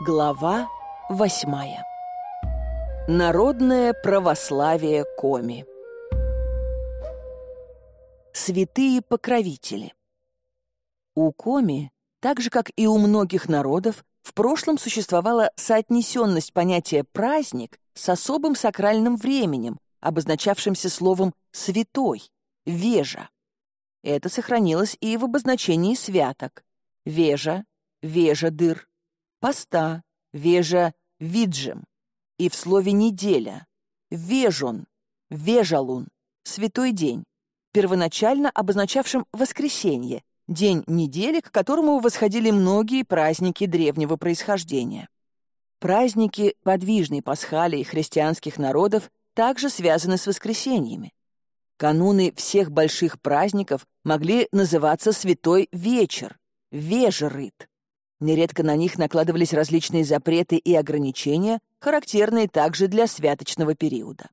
Глава восьмая Народное православие Коми Святые покровители У Коми, так же как и у многих народов, в прошлом существовала соотнесенность понятия «праздник» с особым сакральным временем, обозначавшимся словом «святой», «вежа». Это сохранилось и в обозначении святок. Вежа, вежа-дыр, поста, вежа виджем, и в слове «неделя» — вежон, вежалун, святой день, первоначально обозначавшим воскресенье, день недели, к которому восходили многие праздники древнего происхождения. Праздники подвижной пасхалии христианских народов также связаны с воскресеньями. Кануны всех больших праздников могли называться «Святой вечер», «Вежерыт». Нередко на них накладывались различные запреты и ограничения, характерные также для святочного периода.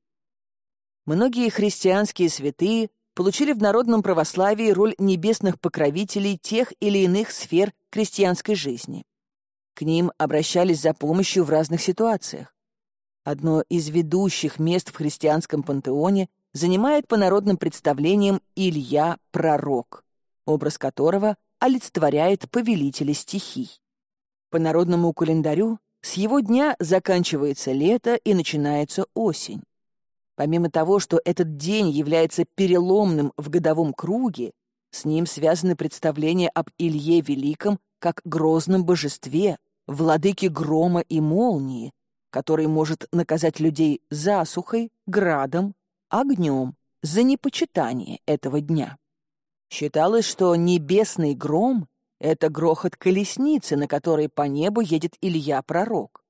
Многие христианские святые получили в народном православии роль небесных покровителей тех или иных сфер крестьянской жизни. К ним обращались за помощью в разных ситуациях. Одно из ведущих мест в христианском пантеоне занимает по народным представлениям Илья Пророк, образ которого олицетворяет повелителя стихий. По народному календарю с его дня заканчивается лето и начинается осень. Помимо того, что этот день является переломным в годовом круге, с ним связаны представления об Илье Великом как грозном божестве, владыке грома и молнии, который может наказать людей засухой, градом, огнем за непочитание этого дня. Считалось, что небесный гром — это грохот колесницы, на которой по небу едет Илья-пророк.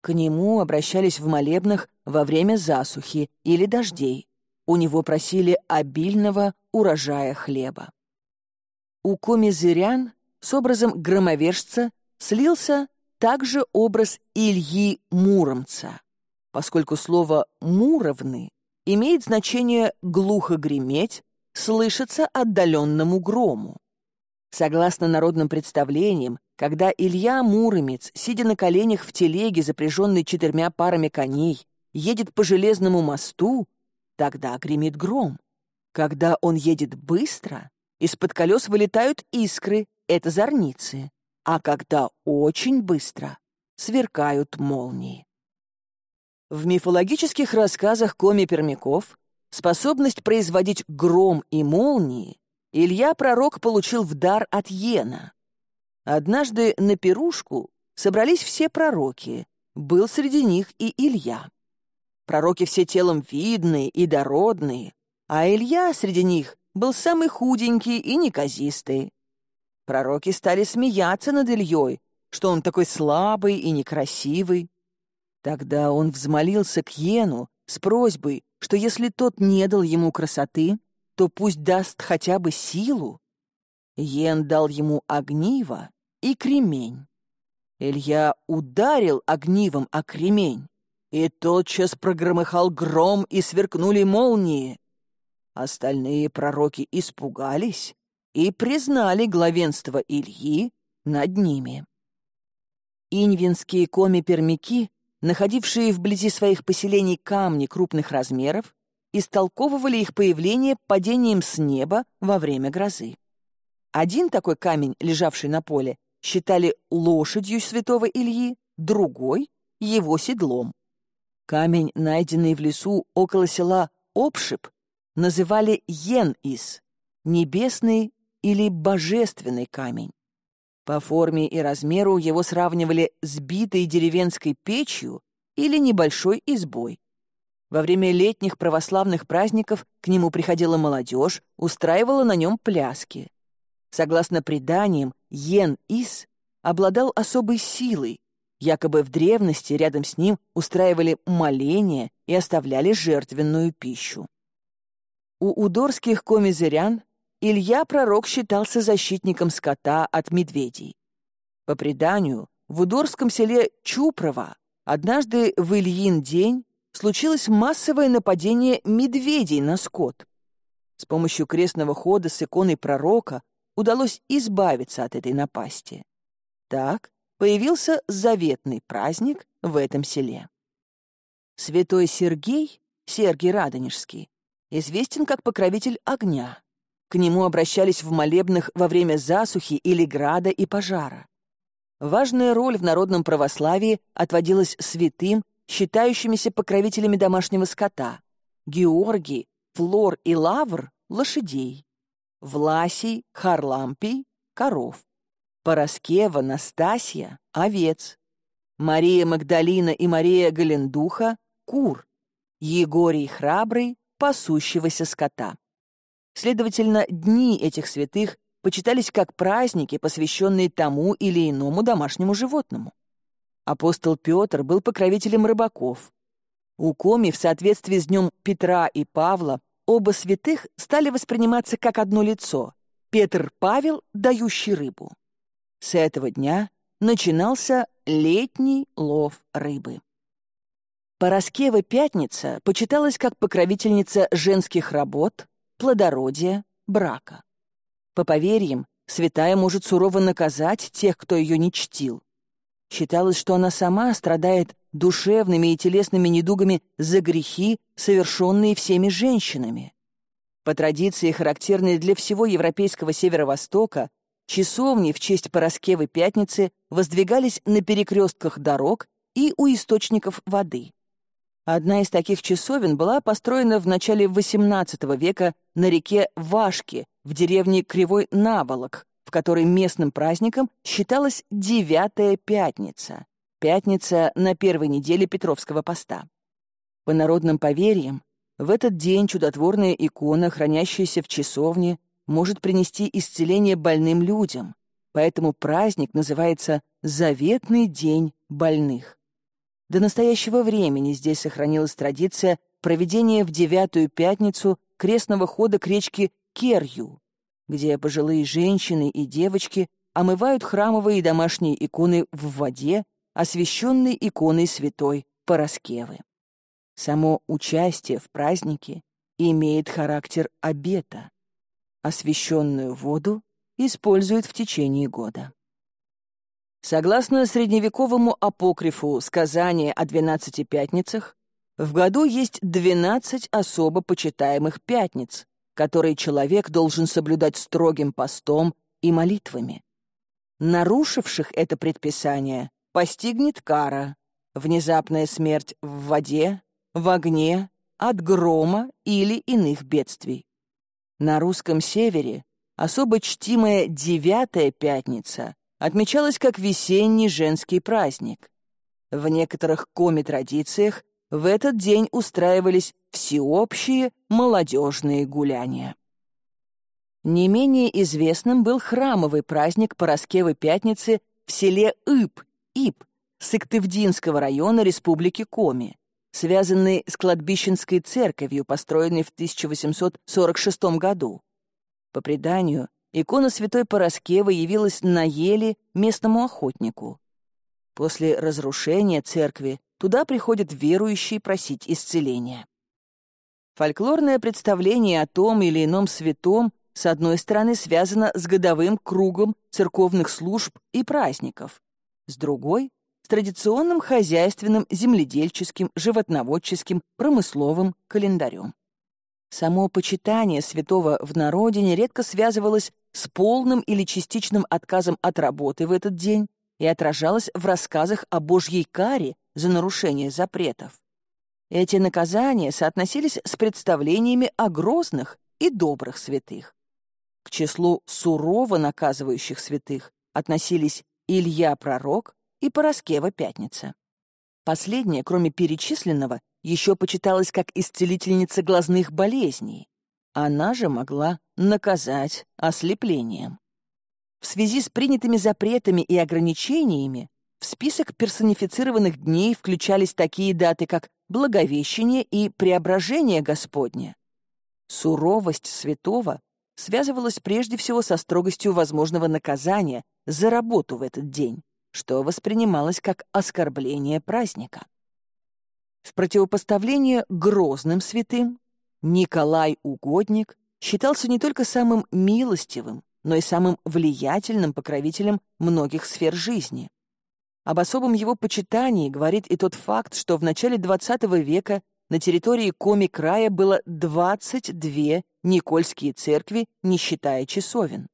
К нему обращались в молебнах во время засухи или дождей. У него просили обильного урожая хлеба. У комизырян с образом громовержца слился также образ Ильи Муромца, поскольку слово «муровны» имеет значение «глухо греметь», «слышаться отдаленному грому». Согласно народным представлениям, когда Илья Муромец, сидя на коленях в телеге, запряженной четырьмя парами коней, едет по железному мосту, тогда гремит гром. Когда он едет быстро, из-под колес вылетают искры, это зорницы, а когда очень быстро, сверкают молнии. В мифологических рассказах коми-пермяков способность производить гром и молнии Илья-пророк получил в дар от Йена. Однажды на пирушку собрались все пророки, был среди них и Илья. Пророки все телом видные и дородные, а Илья среди них был самый худенький и неказистый. Пророки стали смеяться над Ильей, что он такой слабый и некрасивый. Тогда он взмолился к Йену с просьбой, что если тот не дал ему красоты, то пусть даст хотя бы силу. Йен дал ему огниво и кремень. Илья ударил огнивом о кремень, и тотчас прогромыхал гром и сверкнули молнии. Остальные пророки испугались и признали главенство Ильи над ними. Инвинские коми-пермяки находившие вблизи своих поселений камни крупных размеров, истолковывали их появление падением с неба во время грозы. Один такой камень, лежавший на поле, считали лошадью святого Ильи, другой — его седлом. Камень, найденный в лесу около села Обшип, называли Йен-Ис — небесный или божественный камень. По форме и размеру его сравнивали с битой деревенской печью или небольшой избой. Во время летних православных праздников к нему приходила молодежь, устраивала на нем пляски. Согласно преданиям, Йен-Ис обладал особой силой. Якобы в древности рядом с ним устраивали моления и оставляли жертвенную пищу. У удорских комизырян Илья Пророк считался защитником скота от медведей. По преданию, в удорском селе Чупрово однажды в Ильин день случилось массовое нападение медведей на скот. С помощью крестного хода с иконой пророка удалось избавиться от этой напасти. Так, появился заветный праздник в этом селе. Святой Сергей, Сергий Радонежский, известен как покровитель огня. К нему обращались в молебных во время засухи или града и пожара. Важная роль в народном православии отводилась святым, считающимися покровителями домашнего скота. Георгий, Флор и Лавр — лошадей. Власий, Харлампий — коров. Пороскева, Настасья — овец. Мария Магдалина и Мария Галендуха — кур. Егорий Храбрый — пасущегося скота. Следовательно, дни этих святых почитались как праздники, посвященные тому или иному домашнему животному. Апостол Петр был покровителем рыбаков. У Коми в соответствии с днем Петра и Павла оба святых стали восприниматься как одно лицо — Петр-Павел, дающий рыбу. С этого дня начинался летний лов рыбы. Пороскева Пятница почиталась как покровительница женских работ, плодородия, брака. По поверьям, святая может сурово наказать тех, кто ее не чтил. Считалось, что она сама страдает душевными и телесными недугами за грехи, совершенные всеми женщинами. По традиции, характерной для всего европейского северо-востока, часовни в честь Пороскевы Пятницы воздвигались на перекрестках дорог и у источников воды. Одна из таких часовен была построена в начале XVIII века на реке Вашки в деревне Кривой Наволок, в которой местным праздником считалась Девятая Пятница, пятница на первой неделе Петровского поста. По народным поверьям, в этот день чудотворная икона, хранящаяся в часовне, может принести исцеление больным людям, поэтому праздник называется «Заветный день больных». До настоящего времени здесь сохранилась традиция проведения в девятую пятницу крестного хода к речке Керью, где пожилые женщины и девочки омывают храмовые и домашние иконы в воде, освященной иконой святой Пороскевы. Само участие в празднике имеет характер обета. Освященную воду используют в течение года. Согласно средневековому апокрифу «Сказание о двенадцати пятницах», в году есть двенадцать особо почитаемых пятниц, которые человек должен соблюдать строгим постом и молитвами. Нарушивших это предписание постигнет кара, внезапная смерть в воде, в огне, от грома или иных бедствий. На русском севере особо чтимая девятая пятница отмечалась как весенний женский праздник. В некоторых коми-традициях в этот день устраивались всеобщие молодежные гуляния. Не менее известным был храмовый праздник Пороскевы Пятницы в селе Иб, Иб, Сыктывдинского района Республики Коми, связанный с кладбищенской церковью, построенной в 1846 году. По преданию, икона святой Пороскевы явилась на еле местному охотнику. После разрушения церкви туда приходят верующие просить исцеления. Фольклорное представление о том или ином святом с одной стороны связано с годовым кругом церковных служб и праздников, с другой — с традиционным хозяйственным, земледельческим, животноводческим, промысловым календарем. Само почитание святого в народе нередко связывалось с полным или частичным отказом от работы в этот день и отражалось в рассказах о Божьей каре за нарушение запретов. Эти наказания соотносились с представлениями о грозных и добрых святых. К числу сурово наказывающих святых относились Илья Пророк и Пороскева Пятница. Последняя, кроме перечисленного, еще почиталась как исцелительница глазных болезней. Она же могла наказать ослеплением. В связи с принятыми запретами и ограничениями в список персонифицированных дней включались такие даты, как Благовещение и Преображение Господне. Суровость святого связывалась прежде всего со строгостью возможного наказания за работу в этот день, что воспринималось как оскорбление праздника. В противопоставление грозным святым Николай Угодник считался не только самым милостивым, но и самым влиятельным покровителем многих сфер жизни. Об особом его почитании говорит и тот факт, что в начале XX века на территории Коми-края было 22 Никольские церкви, не считая часовен.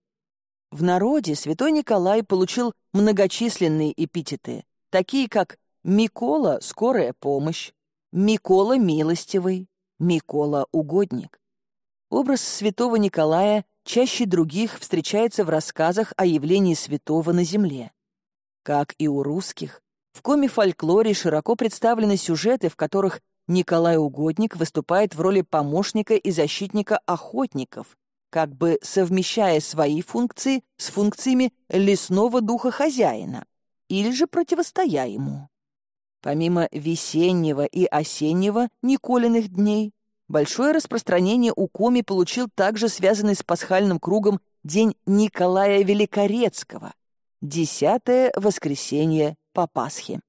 В народе святой Николай получил многочисленные эпитеты, такие как Микола — скорая помощь, Микола — милостивый, Микола — угодник. Образ святого Николая чаще других встречается в рассказах о явлении святого на земле. Как и у русских, в коми-фольклоре широко представлены сюжеты, в которых Николай Угодник выступает в роли помощника и защитника охотников, как бы совмещая свои функции с функциями лесного духа хозяина, или же противостоя ему. Помимо весеннего и осеннего Николиных дней, большое распространение у Коми получил также связанный с пасхальным кругом День Николая Великорецкого, десятое воскресенье по Пасхе.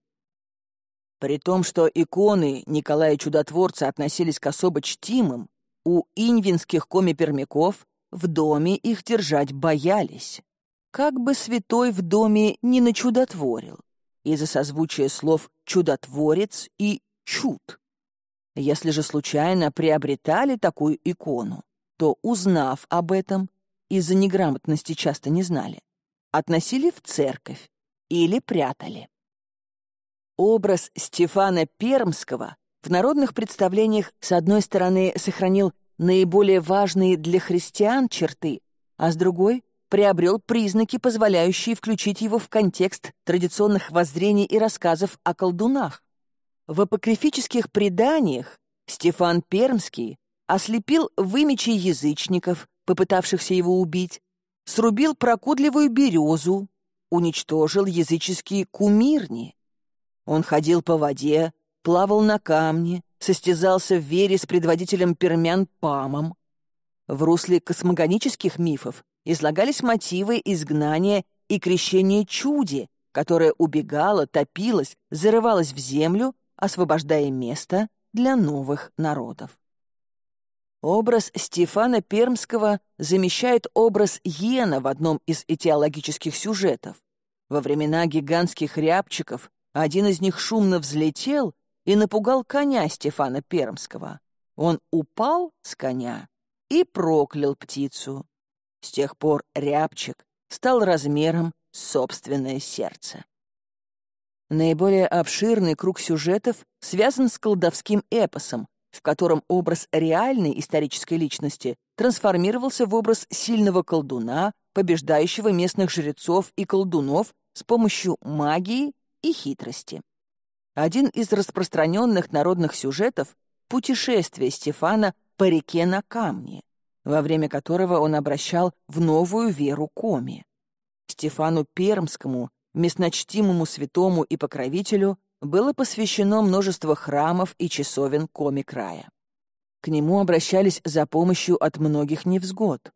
При том, что иконы Николая Чудотворца относились к особо чтимым, у инвинских коми-пермяков в доме их держать боялись. Как бы святой в доме не начудотворил, из-за созвучия слов «чудотворец» и «чуд». Если же случайно приобретали такую икону, то, узнав об этом, из-за неграмотности часто не знали, относили в церковь или прятали. Образ Стефана Пермского в народных представлениях, с одной стороны, сохранил наиболее важные для христиан черты, а с другой приобрел признаки, позволяющие включить его в контекст традиционных воззрений и рассказов о колдунах. В апокрифических преданиях Стефан Пермский ослепил вымечи язычников, попытавшихся его убить, срубил прокудливую березу, уничтожил языческие кумирни, он ходил по воде, плавал на камне, состязался в вере с предводителем пермян Памом. В русле космогонических мифов излагались мотивы изгнания и крещения чуди, которое убегало, топилось, зарывалось в землю, освобождая место для новых народов. Образ Стефана Пермского замещает образ Йена в одном из этиологических сюжетов. Во времена гигантских рябчиков один из них шумно взлетел и напугал коня Стефана Пермского. Он упал с коня и проклял птицу. С тех пор рябчик стал размером собственное сердце. Наиболее обширный круг сюжетов связан с колдовским эпосом, в котором образ реальной исторической личности трансформировался в образ сильного колдуна, побеждающего местных жрецов и колдунов с помощью магии и хитрости. Один из распространенных народных сюжетов — путешествие Стефана по реке на камне, во время которого он обращал в новую веру Коми. Стефану Пермскому, местночтимому святому и покровителю, было посвящено множество храмов и часовен Коми-края. К нему обращались за помощью от многих невзгод.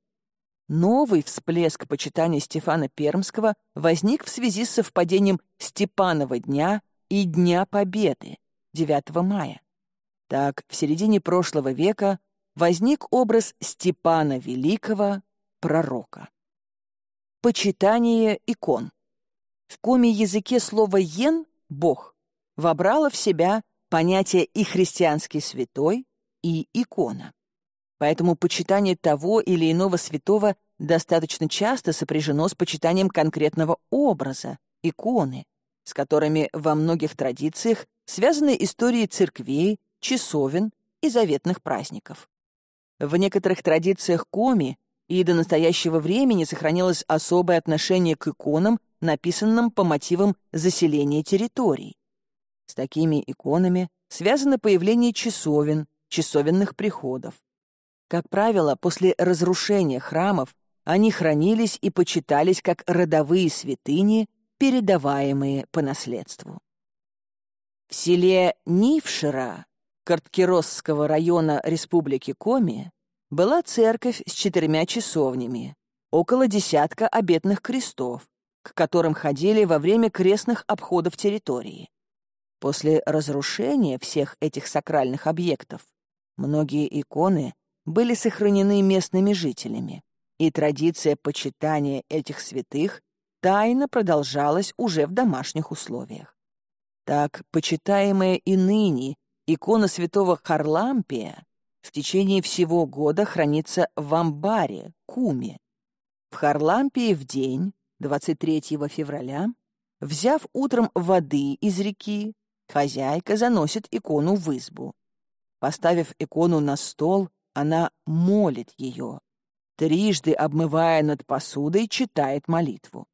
Новый всплеск почитания Стефана Пермского возник в связи с совпадением Степанова дня и Дня Победы, 9 мая. Так, в середине прошлого века возник образ Степана Великого, пророка. Почитание икон. В коме-языке слово «йен» — «бог» вобрало в себя понятие и христианский святой, и икона. Поэтому почитание того или иного святого достаточно часто сопряжено с почитанием конкретного образа, иконы, с которыми во многих традициях связаны истории церквей, часовен и заветных праздников. В некоторых традициях коми и до настоящего времени сохранилось особое отношение к иконам, написанным по мотивам заселения территорий. С такими иконами связано появление часовен, часовенных приходов. Как правило, после разрушения храмов они хранились и почитались как родовые святыни, передаваемые по наследству. В селе Нившира Карткиросского района Республики Коми была церковь с четырьмя часовнями, около десятка обетных крестов, к которым ходили во время крестных обходов территории. После разрушения всех этих сакральных объектов многие иконы были сохранены местными жителями, и традиция почитания этих святых тайна продолжалась уже в домашних условиях. Так, почитаемая и ныне икона святого Харлампия в течение всего года хранится в амбаре, куме. В Харлампии в день, 23 февраля, взяв утром воды из реки, хозяйка заносит икону в избу. Поставив икону на стол, она молит ее. Трижды обмывая над посудой, читает молитву.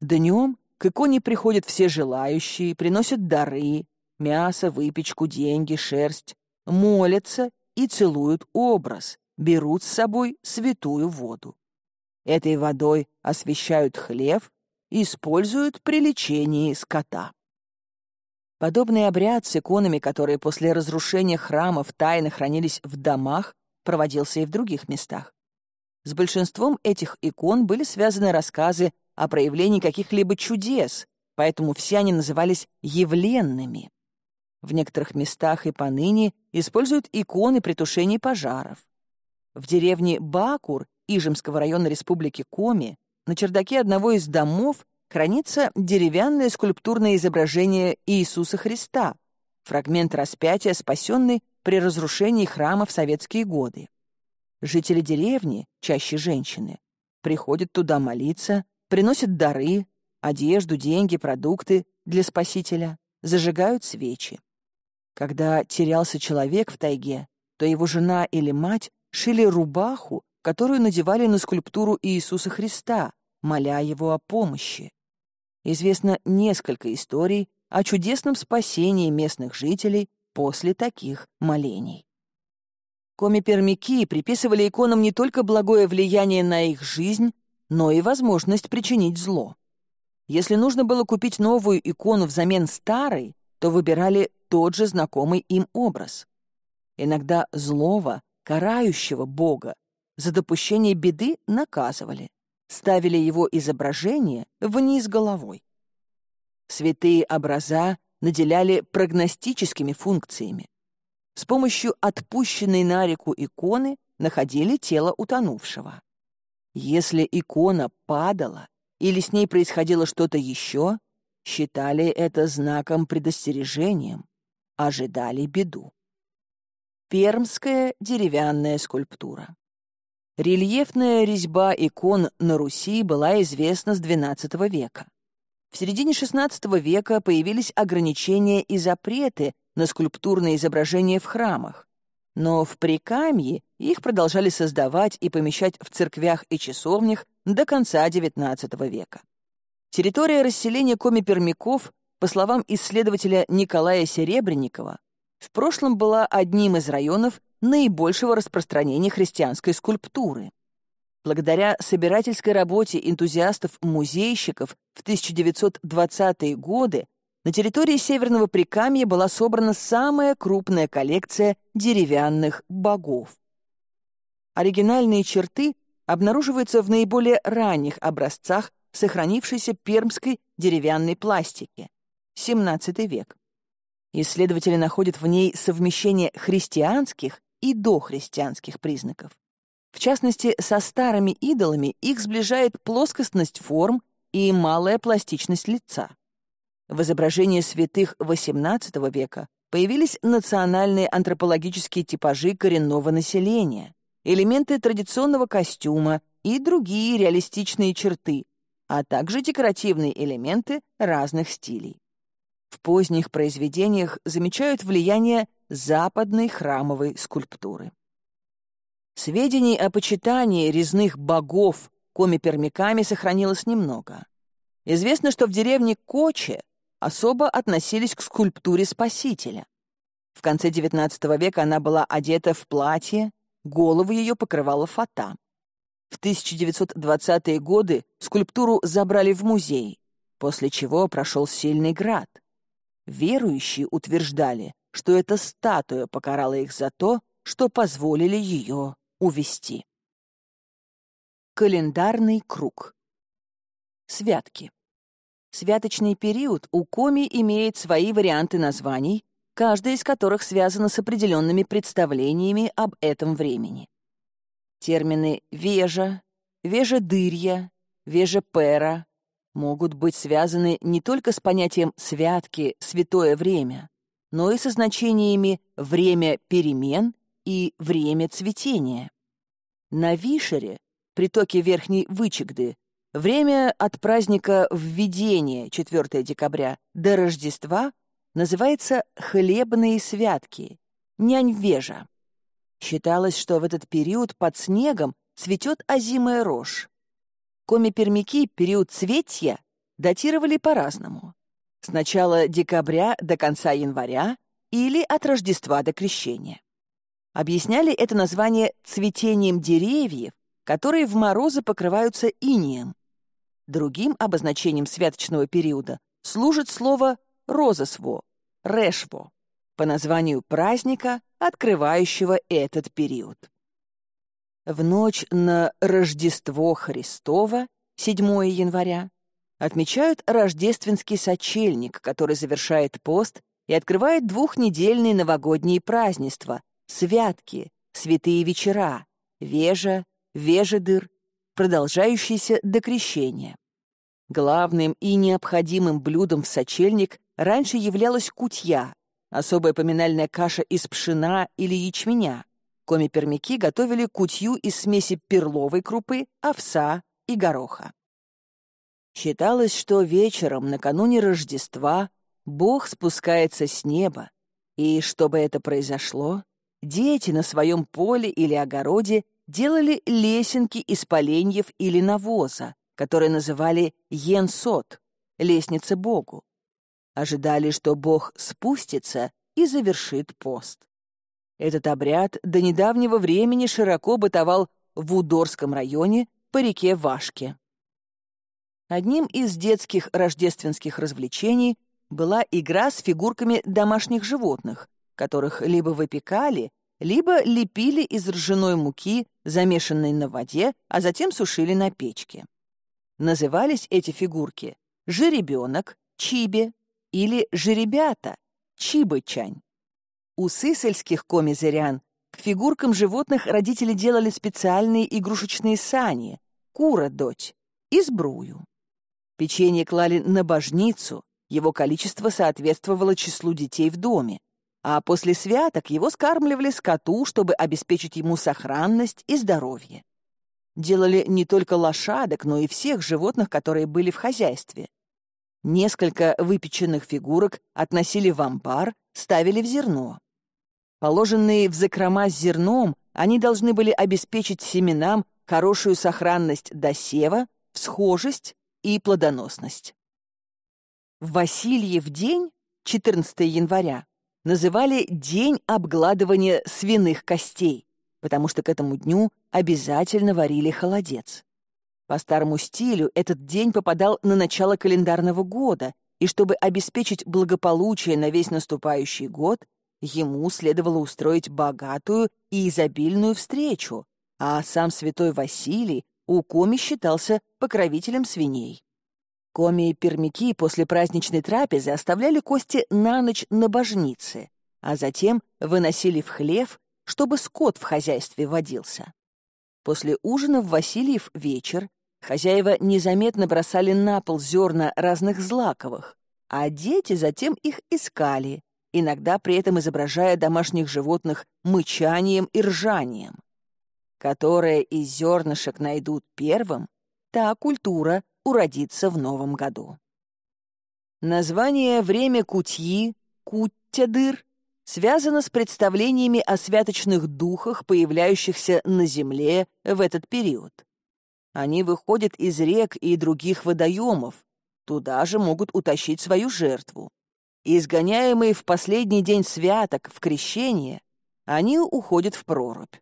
Днем к иконе приходят все желающие, приносят дары, мясо, выпечку, деньги, шерсть, молятся и целуют образ, берут с собой святую воду. Этой водой освещают хлев используют при лечении скота. Подобный обряд с иконами, которые после разрушения храмов тайно хранились в домах, проводился и в других местах. С большинством этих икон были связаны рассказы о проявлении каких-либо чудес, поэтому все они назывались явленными. В некоторых местах и поныне используют иконы при тушении пожаров. В деревне Бакур Ижемского района Республики Коми на чердаке одного из домов хранится деревянное скульптурное изображение Иисуса Христа, фрагмент распятия, спасенный при разрушении храма в советские годы. Жители деревни, чаще женщины, приходят туда молиться, приносят дары, одежду, деньги, продукты для Спасителя, зажигают свечи. Когда терялся человек в тайге, то его жена или мать шили рубаху, которую надевали на скульптуру Иисуса Христа, моля его о помощи. Известно несколько историй о чудесном спасении местных жителей после таких молений. Коми-пермяки приписывали иконам не только благое влияние на их жизнь, но и возможность причинить зло. Если нужно было купить новую икону взамен старой, то выбирали тот же знакомый им образ. Иногда злого, карающего Бога за допущение беды наказывали, ставили его изображение вниз головой. Святые образа наделяли прогностическими функциями. С помощью отпущенной на реку иконы находили тело утонувшего. Если икона падала или с ней происходило что-то еще, считали это знаком предостережением, ожидали беду. Пермская деревянная скульптура. Рельефная резьба икон на Руси была известна с XII века. В середине XVI века появились ограничения и запреты на скульптурные изображения в храмах, но в Прикамье их продолжали создавать и помещать в церквях и часовнях до конца XIX века. Территория расселения коми-пермяков по словам исследователя Николая Серебренникова, в прошлом была одним из районов наибольшего распространения христианской скульптуры. Благодаря собирательской работе энтузиастов-музейщиков в 1920-е годы на территории Северного Прикамья была собрана самая крупная коллекция деревянных богов. Оригинальные черты обнаруживаются в наиболее ранних образцах сохранившейся пермской деревянной пластики. XVII век. Исследователи находят в ней совмещение христианских и дохристианских признаков. В частности, со старыми идолами их сближает плоскостность форм и малая пластичность лица. В изображении святых XVIII века появились национальные антропологические типажи коренного населения, элементы традиционного костюма и другие реалистичные черты, а также декоративные элементы разных стилей. В поздних произведениях замечают влияние западной храмовой скульптуры. Сведений о почитании резных богов коми-пермяками сохранилось немного. Известно, что в деревне Коче особо относились к скульптуре Спасителя. В конце XIX века она была одета в платье, голову ее покрывала фата. В 1920-е годы скульптуру забрали в музей, после чего прошел сильный град. Верующие утверждали, что эта статуя покарала их за то, что позволили ее увести. Календарный круг. Святки. Святочный период у Коми имеет свои варианты названий, каждая из которых связана с определенными представлениями об этом времени. Термины «вежа», «вежа-дырья», «вежа-пера», могут быть связаны не только с понятием «святки», «святое время», но и со значениями «время перемен» и «время цветения». На Вишере, притоке Верхней Вычегды, время от праздника Введения 4 декабря до Рождества называется «хлебные святки» — нянь-вежа. Считалось, что в этот период под снегом цветет озимая рожь. Коми-пермяки период цветья датировали по-разному. С начала декабря до конца января или от Рождества до Крещения. Объясняли это название цветением деревьев, которые в морозы покрываются инеем. Другим обозначением святочного периода служит слово «розосво» — «решво» по названию праздника, открывающего этот период. В ночь на Рождество Христово, 7 января, отмечают рождественский сочельник, который завершает пост и открывает двухнедельные новогодние празднества, святки, святые вечера, вежа, вежедыр, продолжающиеся до крещения. Главным и необходимым блюдом в сочельник раньше являлась кутья, особая поминальная каша из пшена или ячменя, Коми-пермяки готовили кутью из смеси перловой крупы, овса и гороха. Считалось, что вечером, накануне Рождества, Бог спускается с неба, и, чтобы это произошло, дети на своем поле или огороде делали лесенки из поленьев или навоза, которые называли «енсот» — лестница Богу. Ожидали, что Бог спустится и завершит пост. Этот обряд до недавнего времени широко бытовал в Удорском районе по реке Вашке. Одним из детских рождественских развлечений была игра с фигурками домашних животных, которых либо выпекали, либо лепили из ржаной муки, замешанной на воде, а затем сушили на печке. Назывались эти фигурки «жеребенок», «чибе» или «жеребята», «чибычань». У сысельских комизырян к фигуркам животных родители делали специальные игрушечные сани, кура-дочь и сбрую. Печенье клали на божницу, его количество соответствовало числу детей в доме, а после святок его скармливали скоту, чтобы обеспечить ему сохранность и здоровье. Делали не только лошадок, но и всех животных, которые были в хозяйстве. Несколько выпеченных фигурок относили в амбар, ставили в зерно. Положенные в закрома с зерном, они должны были обеспечить семенам хорошую сохранность досева, всхожесть и плодоносность. В Васильев день, 14 января, называли День обгладывания свиных костей, потому что к этому дню обязательно варили холодец. По старому стилю этот день попадал на начало календарного года, и чтобы обеспечить благополучие на весь наступающий год, Ему следовало устроить богатую и изобильную встречу, а сам святой Василий у Коми считался покровителем свиней. Коми и пермяки после праздничной трапезы оставляли кости на ночь на божнице, а затем выносили в хлев, чтобы скот в хозяйстве водился. После ужина в Васильев вечер хозяева незаметно бросали на пол зерна разных злаковых, а дети затем их искали, иногда при этом изображая домашних животных мычанием и ржанием. Которое из зернышек найдут первым, та культура уродится в новом году. Название «Время кутьи» — «куттядыр» связано с представлениями о святочных духах, появляющихся на земле в этот период. Они выходят из рек и других водоемов, туда же могут утащить свою жертву изгоняемые в последний день святок в крещение, они уходят в прорубь.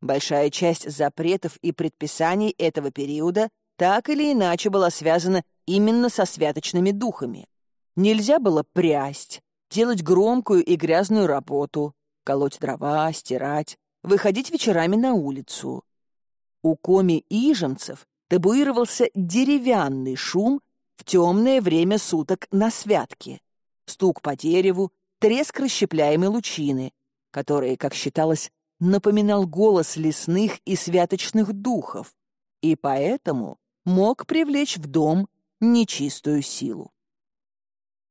Большая часть запретов и предписаний этого периода так или иначе была связана именно со святочными духами. Нельзя было прясть, делать громкую и грязную работу, колоть дрова, стирать, выходить вечерами на улицу. У коми-ижемцев табуировался деревянный шум в темное время суток на святке стук по дереву, треск расщепляемой лучины, который, как считалось, напоминал голос лесных и святочных духов, и поэтому мог привлечь в дом нечистую силу.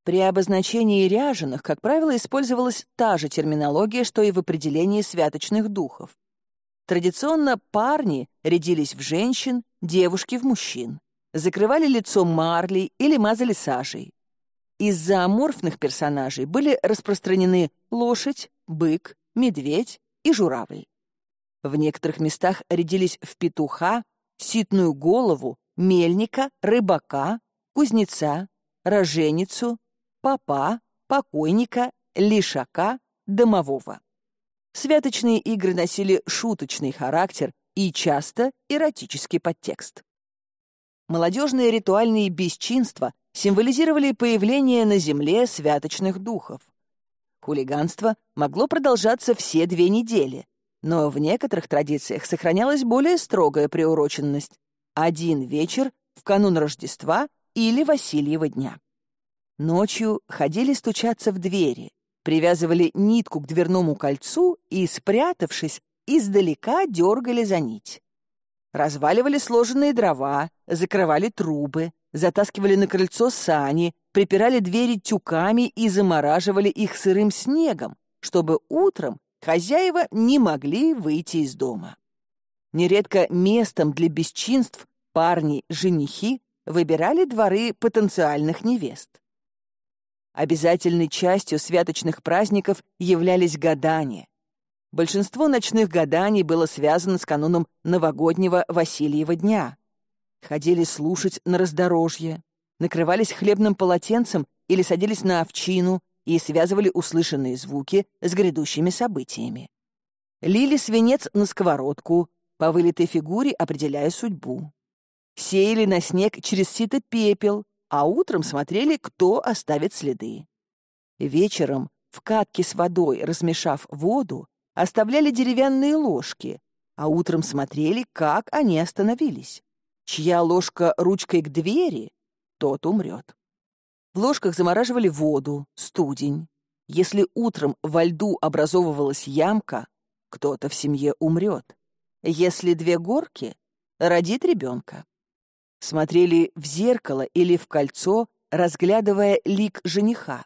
При обозначении ряженых, как правило, использовалась та же терминология, что и в определении святочных духов. Традиционно парни рядились в женщин, девушки в мужчин, закрывали лицо марлей или мазали сажей. Из-за аморфных персонажей были распространены лошадь, бык, медведь и журавль. В некоторых местах рядились в петуха, ситную голову, мельника, рыбака, кузнеца, роженицу, попа, покойника, лишака, домового. Святочные игры носили шуточный характер и часто эротический подтекст. Молодежные ритуальные бесчинства символизировали появление на земле святочных духов. Хулиганство могло продолжаться все две недели, но в некоторых традициях сохранялась более строгая приуроченность — один вечер в канун Рождества или Васильева дня. Ночью ходили стучаться в двери, привязывали нитку к дверному кольцу и, спрятавшись, издалека дергали за нить. Разваливали сложенные дрова, закрывали трубы, затаскивали на крыльцо сани, припирали двери тюками и замораживали их сырым снегом, чтобы утром хозяева не могли выйти из дома. Нередко местом для бесчинств парни-женихи выбирали дворы потенциальных невест. Обязательной частью святочных праздников являлись гадания. Большинство ночных гаданий было связано с кануном новогоднего Васильева дня. Ходили слушать на раздорожье, накрывались хлебным полотенцем или садились на овчину и связывали услышанные звуки с грядущими событиями. Лили свинец на сковородку, по вылитой фигуре определяя судьбу. Сеяли на снег через сито пепел, а утром смотрели, кто оставит следы. Вечером в катке с водой, размешав воду, оставляли деревянные ложки, а утром смотрели, как они остановились. Чья ложка ручкой к двери, тот умрет. В ложках замораживали воду, студень. Если утром во льду образовывалась ямка, кто-то в семье умрет. Если две горки, родит ребенка смотрели в зеркало или в кольцо, разглядывая лик жениха.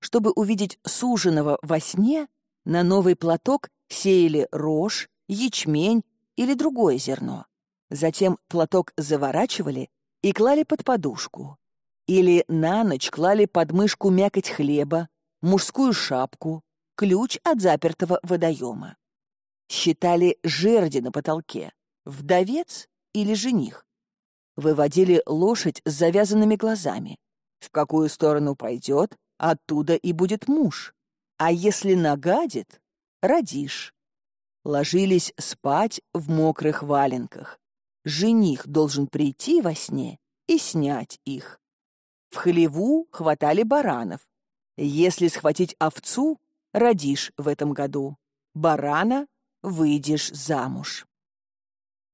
Чтобы увидеть суженого во сне, на новый платок сеяли рожь, ячмень или другое зерно. Затем платок заворачивали и клали под подушку. Или на ночь клали под мышку мякоть хлеба, мужскую шапку, ключ от запертого водоема. Считали жерди на потолке, вдовец или жених выводили лошадь с завязанными глазами. В какую сторону пойдет, оттуда и будет муж. А если нагадит, родишь. Ложились спать в мокрых валенках. Жених должен прийти во сне и снять их. В хлеву хватали баранов. Если схватить овцу, родишь в этом году. Барана — выйдешь замуж.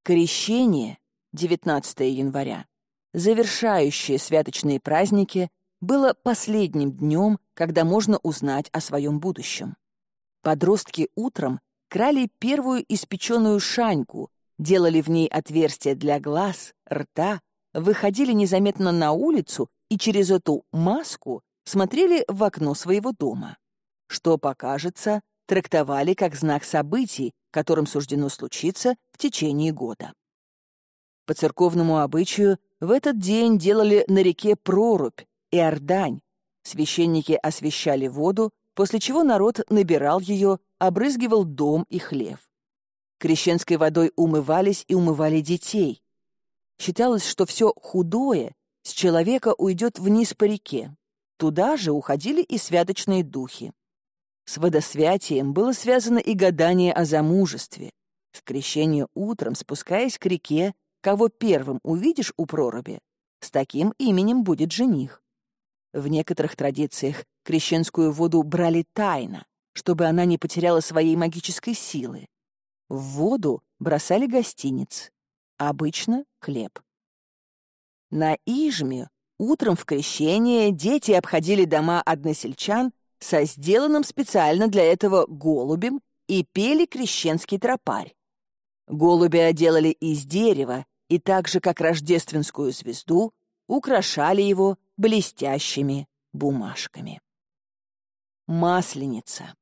Крещение 19 января, завершающее святочные праздники, было последним днем, когда можно узнать о своем будущем. Подростки утром крали первую испеченную шаньку, делали в ней отверстия для глаз, рта, выходили незаметно на улицу и через эту маску смотрели в окно своего дома. Что покажется, трактовали как знак событий, которым суждено случиться в течение года. По церковному обычаю в этот день делали на реке прорубь и ордань. Священники освещали воду, после чего народ набирал ее, обрызгивал дом и хлев. Крещенской водой умывались и умывали детей. Считалось, что все худое с человека уйдет вниз по реке. Туда же уходили и святочные духи. С водосвятием было связано и гадание о замужестве. В крещение утром, спускаясь к реке, Кого первым увидишь у проруби, с таким именем будет жених. В некоторых традициях крещенскую воду брали тайно, чтобы она не потеряла своей магической силы. В воду бросали гостиниц, обычно хлеб. На Ижме утром в крещение дети обходили дома односельчан со сделанным специально для этого голубем и пели крещенский тропарь. Голубя делали из дерева и так же, как рождественскую звезду, украшали его блестящими бумажками. Масленица.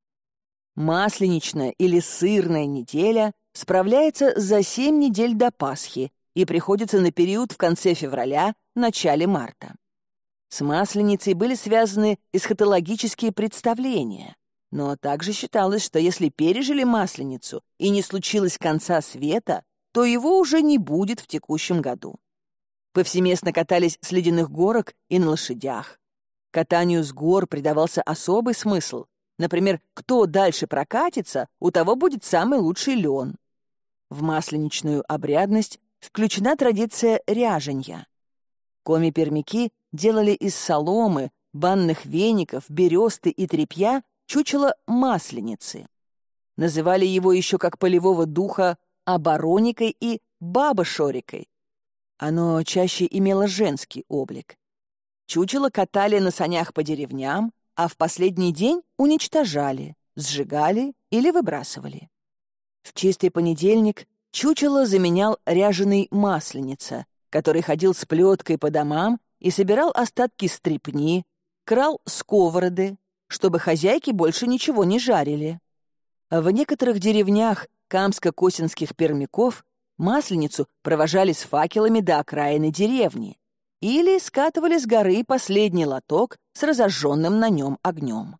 Масленичная или сырная неделя справляется за 7 недель до Пасхи и приходится на период в конце февраля, начале марта. С Масленицей были связаны эсхатологические представления, но также считалось, что если пережили Масленицу и не случилось конца света, то его уже не будет в текущем году. Повсеместно катались с ледяных горок и на лошадях. Катанию с гор придавался особый смысл. Например, кто дальше прокатится, у того будет самый лучший лен. В масленичную обрядность включена традиция ряженья. Коми-пермяки делали из соломы, банных веников, бересты и тряпья чучело масленицы. Называли его еще как полевого духа обороникой и бабошорикой. Оно чаще имело женский облик. Чучело катали на санях по деревням, а в последний день уничтожали, сжигали или выбрасывали. В чистый понедельник чучело заменял ряженый масленица, который ходил с плеткой по домам и собирал остатки стрепни, крал сковороды, чтобы хозяйки больше ничего не жарили. В некоторых деревнях камско-косинских пермяков масленицу провожали с факелами до окраины деревни или скатывали с горы последний лоток с разожженным на нем огнем.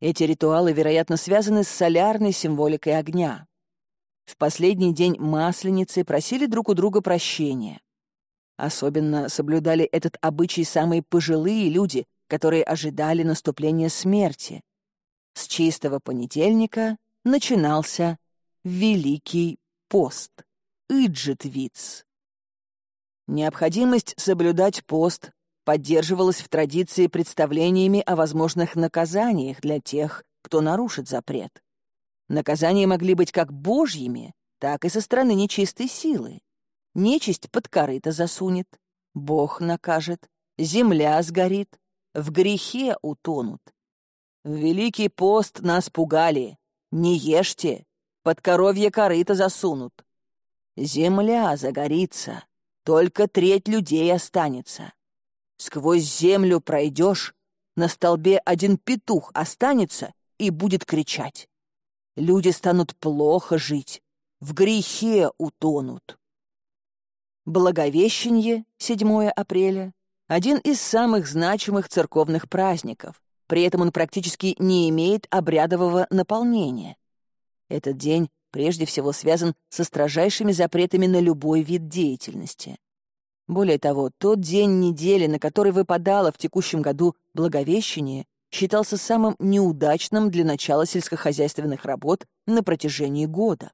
Эти ритуалы, вероятно, связаны с солярной символикой огня. В последний день масленицы просили друг у друга прощения. Особенно соблюдали этот обычай самые пожилые люди, которые ожидали наступления смерти. С чистого понедельника начинался Великий пост, Иджитвиц. Необходимость соблюдать пост поддерживалась в традиции представлениями о возможных наказаниях для тех, кто нарушит запрет. Наказания могли быть как божьими, так и со стороны нечистой силы. Нечисть под корыто засунет, Бог накажет, земля сгорит, в грехе утонут. В Великий пост нас пугали. Не ешьте, под коровье корыто засунут. Земля загорится, только треть людей останется. Сквозь землю пройдешь, на столбе один петух останется и будет кричать. Люди станут плохо жить, в грехе утонут. Благовещение, 7 апреля, один из самых значимых церковных праздников, при этом он практически не имеет обрядового наполнения. Этот день прежде всего связан со строжайшими запретами на любой вид деятельности. Более того, тот день недели, на который выпадало в текущем году Благовещение, считался самым неудачным для начала сельскохозяйственных работ на протяжении года.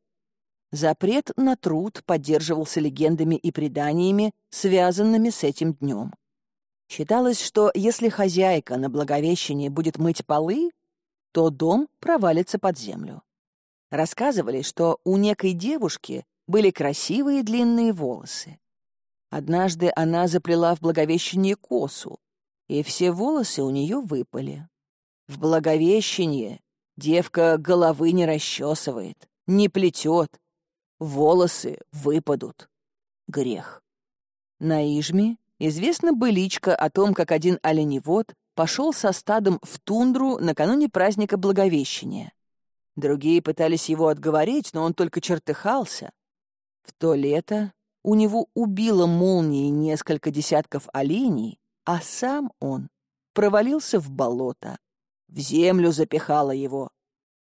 Запрет на труд поддерживался легендами и преданиями, связанными с этим днем. Считалось, что если хозяйка на Благовещение будет мыть полы, то дом провалится под землю. Рассказывали, что у некой девушки были красивые длинные волосы. Однажды она заплела в Благовещение косу, и все волосы у нее выпали. В Благовещение девка головы не расчесывает, не плетет, волосы выпадут. Грех. На Ижме известна быличка о том, как один оленевод пошел со стадом в тундру накануне праздника Благовещения. Другие пытались его отговорить, но он только чертыхался. В то лето у него убило молнией несколько десятков оленей, а сам он провалился в болото. В землю запихало его.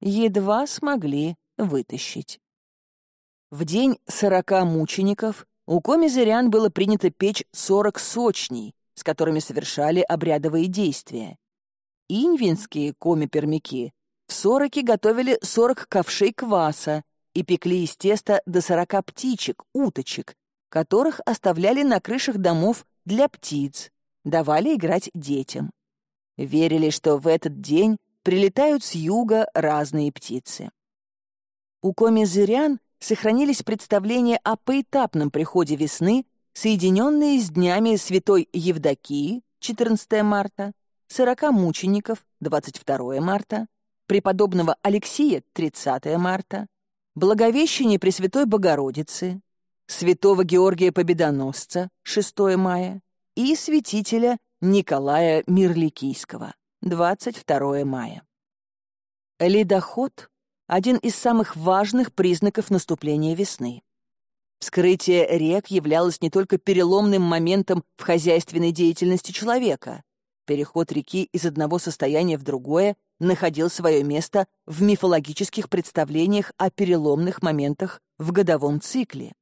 Едва смогли вытащить. В день сорока мучеников у комизырян было принято печь сорок сочней, с которыми совершали обрядовые действия. Инвинские коми-пермяки в сороке готовили сорок ковшей кваса и пекли из теста до сорока птичек, уточек, которых оставляли на крышах домов для птиц, давали играть детям. Верили, что в этот день прилетают с юга разные птицы. У комизырян сохранились представления о поэтапном приходе весны, соединенные с днями Святой Евдокии, 14 марта, 40 мучеников, 22 марта, преподобного Алексия, 30 марта, Благовещение Пресвятой Богородицы, Святого Георгия Победоносца, 6 мая, и святителя Николая Мирликийского, 22 мая. Ледоход — один из самых важных признаков наступления весны. Вскрытие рек являлось не только переломным моментом в хозяйственной деятельности человека. Переход реки из одного состояния в другое находил свое место в мифологических представлениях о переломных моментах в годовом цикле.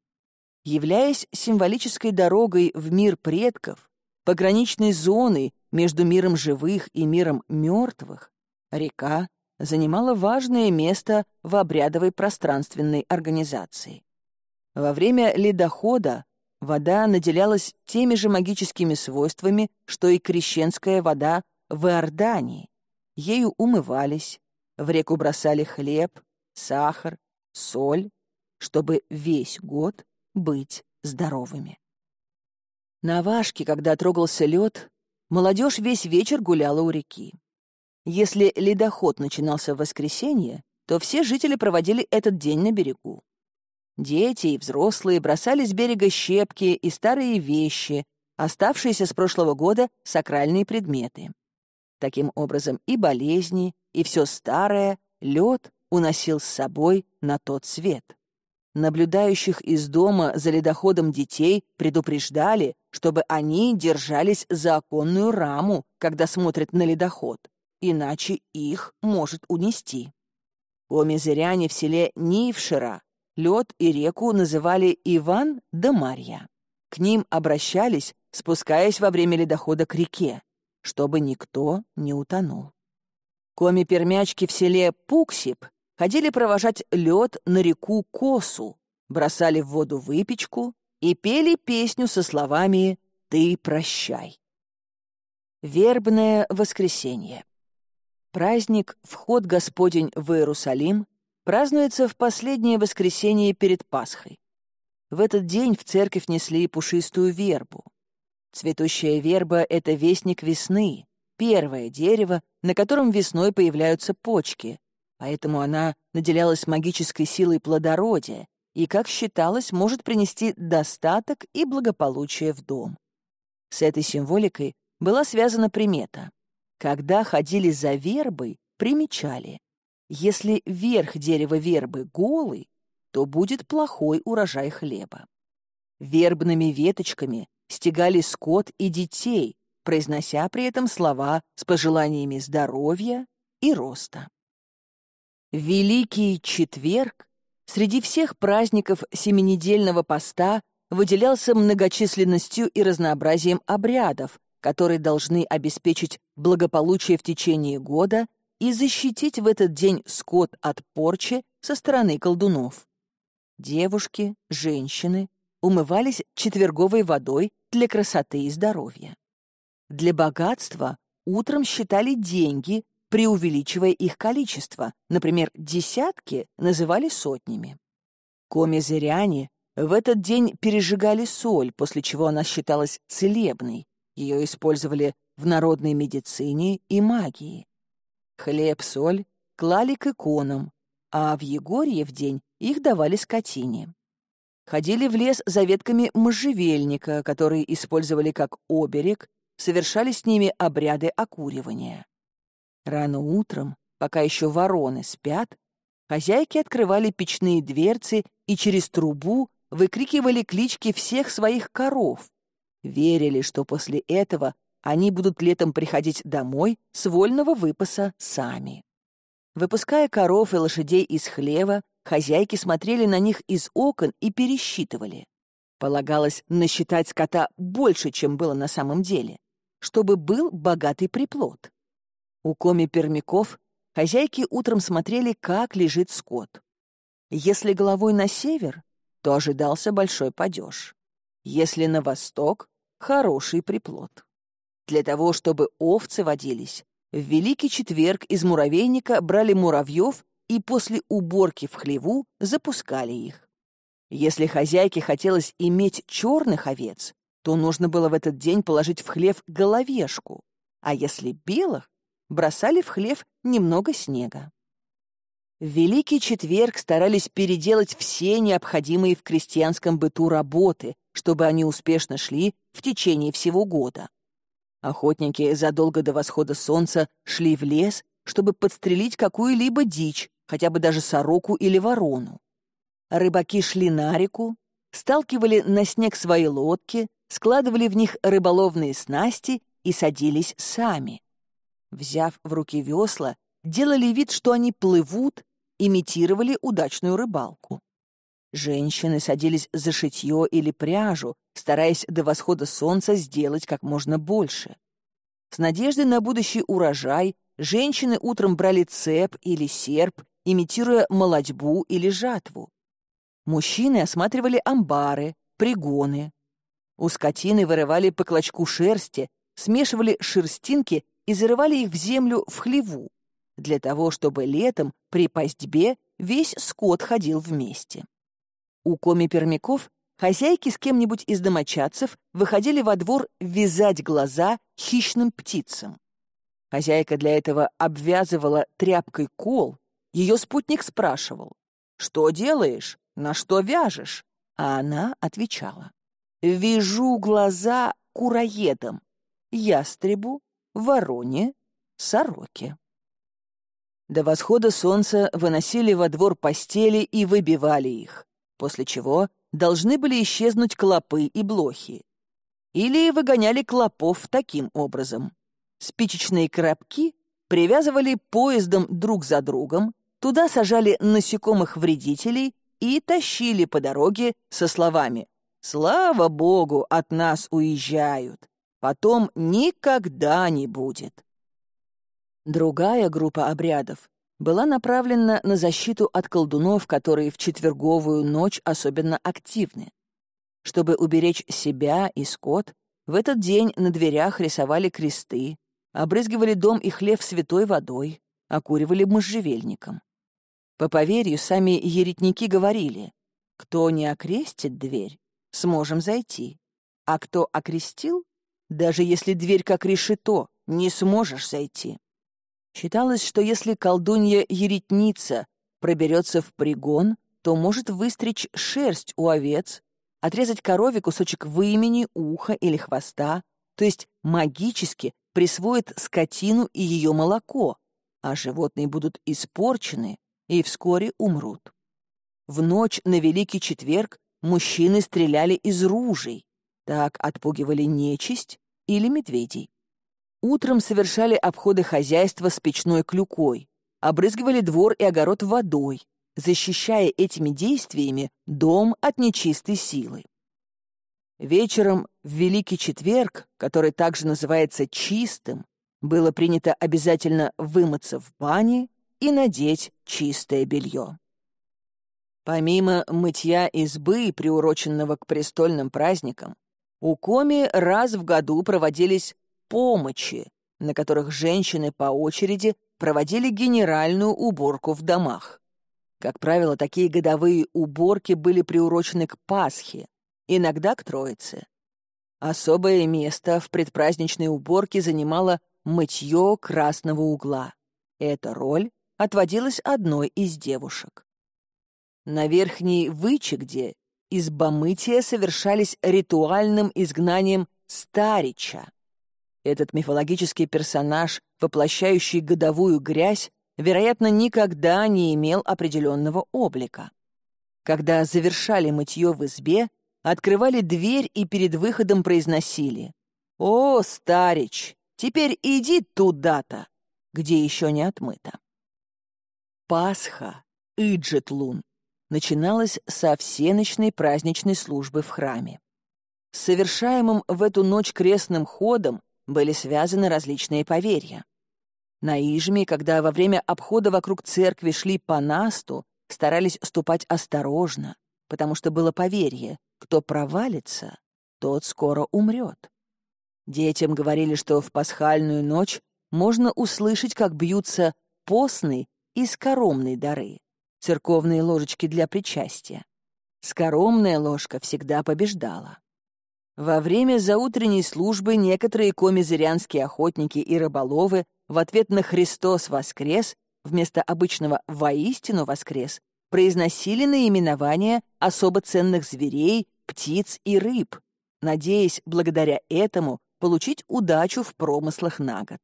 Являясь символической дорогой в мир предков, пограничной зоной между миром живых и миром мертвых, река занимала важное место в обрядовой пространственной организации. Во время ледохода вода наделялась теми же магическими свойствами, что и крещенская вода в Иордании. Ею умывались, в реку бросали хлеб, сахар, соль, чтобы весь год быть здоровыми. На Вашке, когда трогался лед, молодежь весь вечер гуляла у реки. Если ледоход начинался в воскресенье, то все жители проводили этот день на берегу. Дети и взрослые бросали с берега щепки и старые вещи, оставшиеся с прошлого года сакральные предметы. Таким образом, и болезни, и все старое лед уносил с собой на тот свет. Наблюдающих из дома за ледоходом детей предупреждали, чтобы они держались за оконную раму, когда смотрят на ледоход, иначе их может унести. Помезыряне в селе Нившира лед и реку называли Иван да Марья. К ним обращались, спускаясь во время ледохода к реке, чтобы никто не утонул. Коми-пермячки в селе Пуксип ходили провожать лед на реку Косу, бросали в воду выпечку и пели песню со словами «Ты прощай». Вербное воскресенье. Праздник «Вход Господень в Иерусалим» празднуется в последнее воскресенье перед Пасхой. В этот день в церковь несли пушистую вербу. Цветущая верба — это вестник весны, первое дерево, на котором весной появляются почки, поэтому она наделялась магической силой плодородия и, как считалось, может принести достаток и благополучие в дом. С этой символикой была связана примета. Когда ходили за вербой, примечали. Если верх дерева вербы голый, то будет плохой урожай хлеба. Вербными веточками стегали скот и детей, произнося при этом слова с пожеланиями здоровья и роста. Великий четверг среди всех праздников семинедельного поста выделялся многочисленностью и разнообразием обрядов, которые должны обеспечить благополучие в течение года и защитить в этот день скот от порчи со стороны колдунов. Девушки, женщины умывались четверговой водой для красоты и здоровья. Для богатства утром считали деньги, преувеличивая их количество. Например, десятки называли сотнями. Коми-зыряне в этот день пережигали соль, после чего она считалась целебной. Ее использовали в народной медицине и магии. Хлеб-соль клали к иконам, а в Егорье в день их давали скотине. Ходили в лес за ветками можжевельника, которые использовали как оберег, совершали с ними обряды окуривания. Рано утром, пока еще вороны спят, хозяйки открывали печные дверцы и через трубу выкрикивали клички всех своих коров. Верили, что после этого они будут летом приходить домой с вольного выпаса сами. Выпуская коров и лошадей из хлева, хозяйки смотрели на них из окон и пересчитывали. Полагалось насчитать скота больше, чем было на самом деле, чтобы был богатый приплод. У коми-пермяков хозяйки утром смотрели, как лежит скот. Если головой на север, то ожидался большой падеж. Если на восток — хороший приплод. Для того, чтобы овцы водились, в Великий Четверг из муравейника брали муравьев и после уборки в хлеву запускали их. Если хозяйке хотелось иметь черных овец, то нужно было в этот день положить в хлев головешку, а если белых, бросали в хлев немного снега. В Великий Четверг старались переделать все необходимые в крестьянском быту работы, чтобы они успешно шли в течение всего года. Охотники задолго до восхода солнца шли в лес, чтобы подстрелить какую-либо дичь, хотя бы даже сороку или ворону. Рыбаки шли на реку, сталкивали на снег свои лодки, складывали в них рыболовные снасти и садились сами. Взяв в руки весла, делали вид, что они плывут, имитировали удачную рыбалку. Женщины садились за шитье или пряжу, стараясь до восхода солнца сделать как можно больше. С надеждой на будущий урожай женщины утром брали цеп или серп, имитируя молодьбу или жатву. Мужчины осматривали амбары, пригоны. У скотины вырывали по клочку шерсти, смешивали шерстинки и зарывали их в землю в хлеву, для того, чтобы летом при пастьбе весь скот ходил вместе. У коми-пермяков хозяйки с кем-нибудь из домочадцев выходили во двор вязать глаза хищным птицам. Хозяйка для этого обвязывала тряпкой кол, ее спутник спрашивал, «Что делаешь? На что вяжешь?» А она отвечала, «Вяжу глаза куроедам, ястребу, вороне, сороке». До восхода солнца выносили во двор постели и выбивали их после чего должны были исчезнуть клопы и блохи. Или выгоняли клопов таким образом. Спичечные коробки привязывали поездом друг за другом, туда сажали насекомых-вредителей и тащили по дороге со словами «Слава Богу, от нас уезжают, потом никогда не будет». Другая группа обрядов была направлена на защиту от колдунов, которые в четверговую ночь особенно активны. Чтобы уберечь себя и скот, в этот день на дверях рисовали кресты, обрызгивали дом и хлев святой водой, окуривали можжевельником. По поверью, сами еретники говорили, кто не окрестит дверь, сможем зайти, а кто окрестил, даже если дверь как решето, не сможешь зайти. Считалось, что если колдунья-еретница проберется в пригон, то может выстричь шерсть у овец, отрезать корове кусочек вымени, уха или хвоста, то есть магически присвоит скотину и ее молоко, а животные будут испорчены и вскоре умрут. В ночь на Великий Четверг мужчины стреляли из ружей, так отпугивали нечисть или медведей. Утром совершали обходы хозяйства с печной клюкой, обрызгивали двор и огород водой, защищая этими действиями дом от нечистой силы. Вечером в Великий Четверг, который также называется чистым, было принято обязательно вымыться в бане и надеть чистое белье. Помимо мытья избы, приуроченного к престольным праздникам, у Коми раз в году проводились помощи, на которых женщины по очереди проводили генеральную уборку в домах. Как правило, такие годовые уборки были приурочены к Пасхе, иногда к Троице. Особое место в предпраздничной уборке занимало мытье красного угла. Эта роль отводилась одной из девушек. На верхней вычегде избомытия совершались ритуальным изгнанием старича, этот мифологический персонаж, воплощающий годовую грязь, вероятно, никогда не имел определенного облика. Когда завершали мытье в избе, открывали дверь и перед выходом произносили «О, старич, теперь иди туда-то, где еще не отмыто». Пасха, Иджетлун, начиналась со всеночной праздничной службы в храме. С совершаемым в эту ночь крестным ходом были связаны различные поверья. На Ижме, когда во время обхода вокруг церкви шли по насту, старались ступать осторожно, потому что было поверье, кто провалится, тот скоро умрет. Детям говорили, что в пасхальную ночь можно услышать, как бьются постные и скоромные дары, церковные ложечки для причастия. Скоромная ложка всегда побеждала. Во время заутренней службы некоторые комизырянские охотники и рыболовы в ответ на «Христос воскрес» вместо обычного «воистину воскрес» произносили наименования особо ценных зверей, птиц и рыб, надеясь благодаря этому получить удачу в промыслах на год.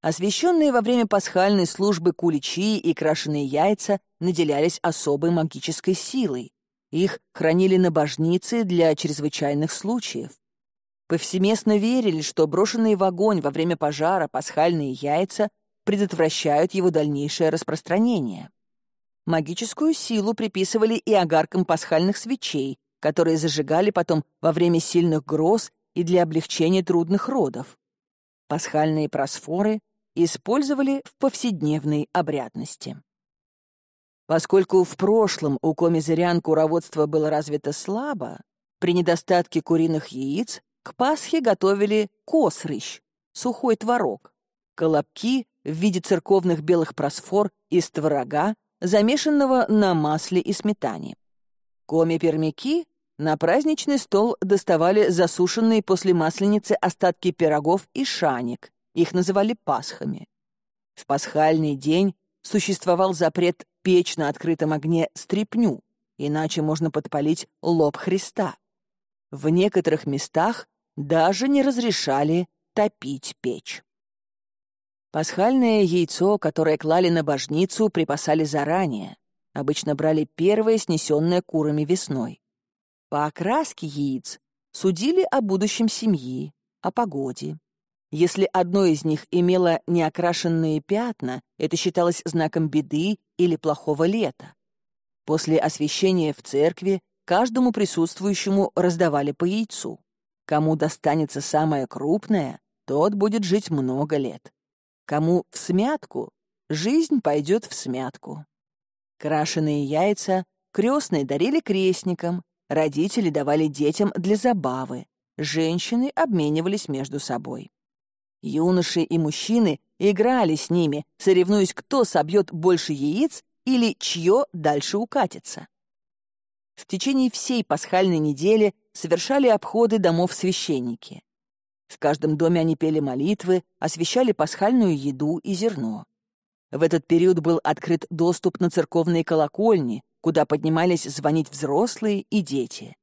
Освященные во время пасхальной службы куличи и крашеные яйца наделялись особой магической силой. Их хранили на божнице для чрезвычайных случаев. Повсеместно верили, что брошенные в огонь во время пожара пасхальные яйца предотвращают его дальнейшее распространение. Магическую силу приписывали и огаркам пасхальных свечей, которые зажигали потом во время сильных гроз и для облегчения трудных родов. Пасхальные просфоры использовали в повседневной обрядности. Поскольку в прошлом у комизырян куроводство было развито слабо, при недостатке куриных яиц к Пасхе готовили косрыщ, сухой творог, колобки в виде церковных белых просфор из творога, замешанного на масле и сметане. Коми-пермяки на праздничный стол доставали засушенные после масленицы остатки пирогов и шаник, их называли пасхами. В пасхальный день существовал запрет печь на открытом огне стрепню, иначе можно подпалить лоб Христа. В некоторых местах даже не разрешали топить печь. Пасхальное яйцо, которое клали на божницу, припасали заранее. Обычно брали первое, снесенное курами весной. По окраске яиц судили о будущем семьи, о погоде. Если одно из них имело неокрашенные пятна, это считалось знаком беды или плохого лета. После освящения в церкви каждому присутствующему раздавали по яйцу. Кому достанется самое крупное, тот будет жить много лет. Кому в смятку, жизнь пойдет в смятку. Крашеные яйца крестные дарили крестникам, родители давали детям для забавы, женщины обменивались между собой. Юноши и мужчины играли с ними, соревнуясь, кто собьет больше яиц или чье дальше укатится. В течение всей пасхальной недели совершали обходы домов священники. В каждом доме они пели молитвы, освещали пасхальную еду и зерно. В этот период был открыт доступ на церковные колокольни, куда поднимались звонить взрослые и дети.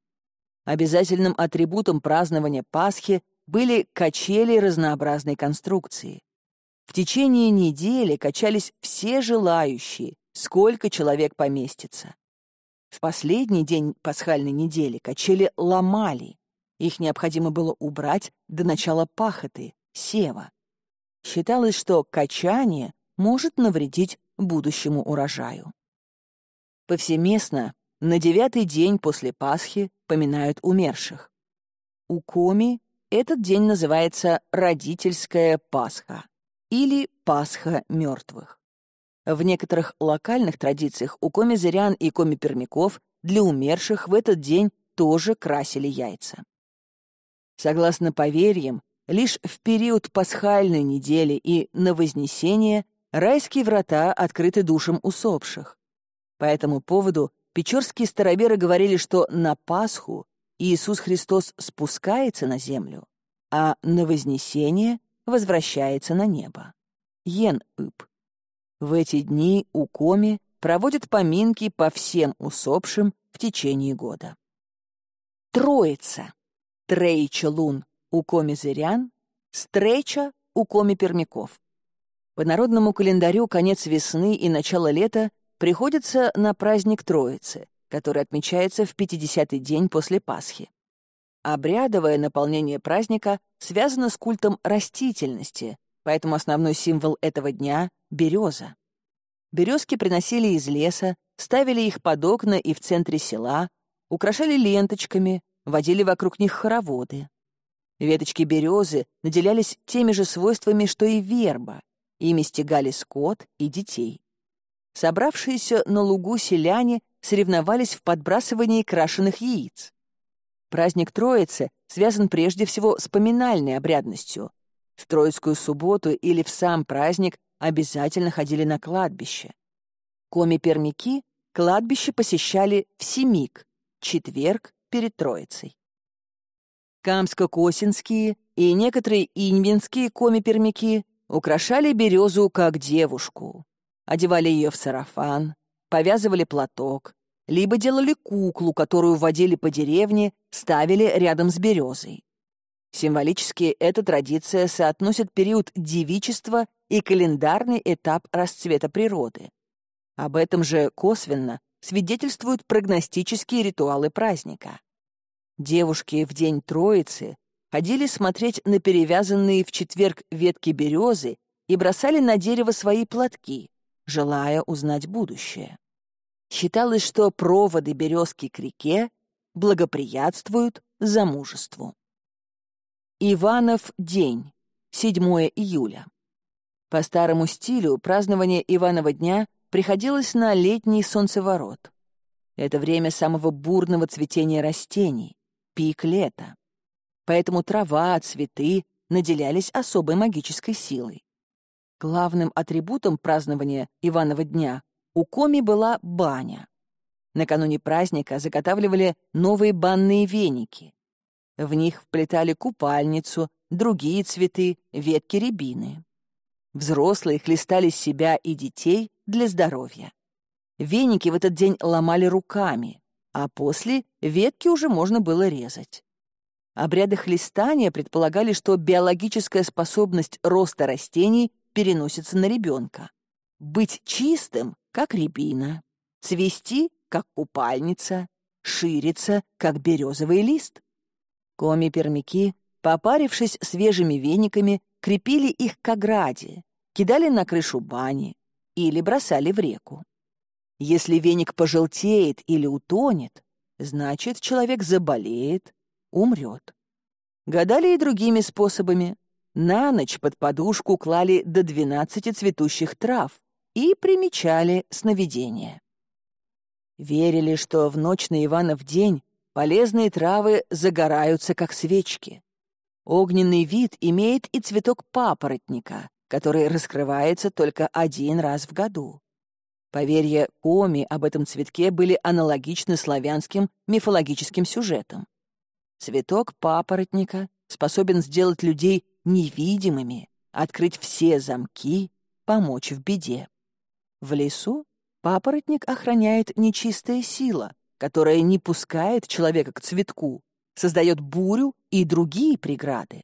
Обязательным атрибутом празднования Пасхи были качели разнообразной конструкции. В течение недели качались все желающие, сколько человек поместится. В последний день пасхальной недели качели ломали. Их необходимо было убрать до начала пахоты, сева. Считалось, что качание может навредить будущему урожаю. Повсеместно на девятый день после Пасхи поминают умерших. У Коми этот день называется «Родительская Пасха» или «Пасха мертвых». В некоторых локальных традициях у коми-зырян и коми-пермяков для умерших в этот день тоже красили яйца. Согласно поверьям, лишь в период пасхальной недели и на Вознесение райские врата открыты душам усопших. По этому поводу печорские староверы говорили, что на Пасху Иисус Христос спускается на землю, а на Вознесение возвращается на небо. Ен-Ып. В эти дни у Коми проводят поминки по всем усопшим в течение года. Троица. Трейча лун у Коми зырян, Стрейча у Коми пермяков. По народному календарю конец весны и начало лета приходится на праздник Троицы, который отмечается в 50-й день после Пасхи. Обрядовое наполнение праздника связано с культом растительности, поэтому основной символ этого дня — береза. Березки приносили из леса, ставили их под окна и в центре села, украшали ленточками, водили вокруг них хороводы. Веточки березы наделялись теми же свойствами, что и верба, ими стегали скот и детей. Собравшиеся на лугу селяне соревновались в подбрасывании крашеных яиц. Праздник Троицы связан прежде всего с поминальной обрядностью. В Троицкую субботу или в сам праздник обязательно ходили на кладбище. Коми-пермяки кладбище посещали в Семик, четверг перед Троицей. Камско-Косинские и некоторые иньвинские коми-пермяки украшали березу как девушку, одевали ее в сарафан, повязывали платок, либо делали куклу, которую водили по деревне, ставили рядом с березой. Символически эта традиция соотносит период девичества и календарный этап расцвета природы. Об этом же косвенно свидетельствуют прогностические ритуалы праздника. Девушки в день Троицы ходили смотреть на перевязанные в четверг ветки березы и бросали на дерево свои платки, желая узнать будущее. Считалось, что проводы березки к реке благоприятствуют замужеству. Иванов день, 7 июля. По старому стилю празднование Иванова дня приходилось на летний солнцеворот. Это время самого бурного цветения растений, пик лета. Поэтому трава, цветы наделялись особой магической силой. Главным атрибутом празднования Иванова дня у Коми была баня. Накануне праздника заготавливали новые банные веники. В них вплетали купальницу, другие цветы, ветки рябины. Взрослые хлестали себя и детей для здоровья. Веники в этот день ломали руками, а после ветки уже можно было резать. Обряды хлестания предполагали, что биологическая способность роста растений переносится на ребенка. Быть чистым, как рябина, цвести, как купальница, шириться, как березовый лист. Коми-пермяки, попарившись свежими вениками, крепили их к ограде, кидали на крышу бани или бросали в реку. Если веник пожелтеет или утонет, значит, человек заболеет, умрет. Гадали и другими способами. На ночь под подушку клали до 12 цветущих трав и примечали сновидения. Верили, что в ночь на Иванов день Полезные травы загораются, как свечки. Огненный вид имеет и цветок папоротника, который раскрывается только один раз в году. Поверья Коми об этом цветке были аналогичны славянским мифологическим сюжетам. Цветок папоротника способен сделать людей невидимыми, открыть все замки, помочь в беде. В лесу папоротник охраняет нечистая сила, которая не пускает человека к цветку, создает бурю и другие преграды.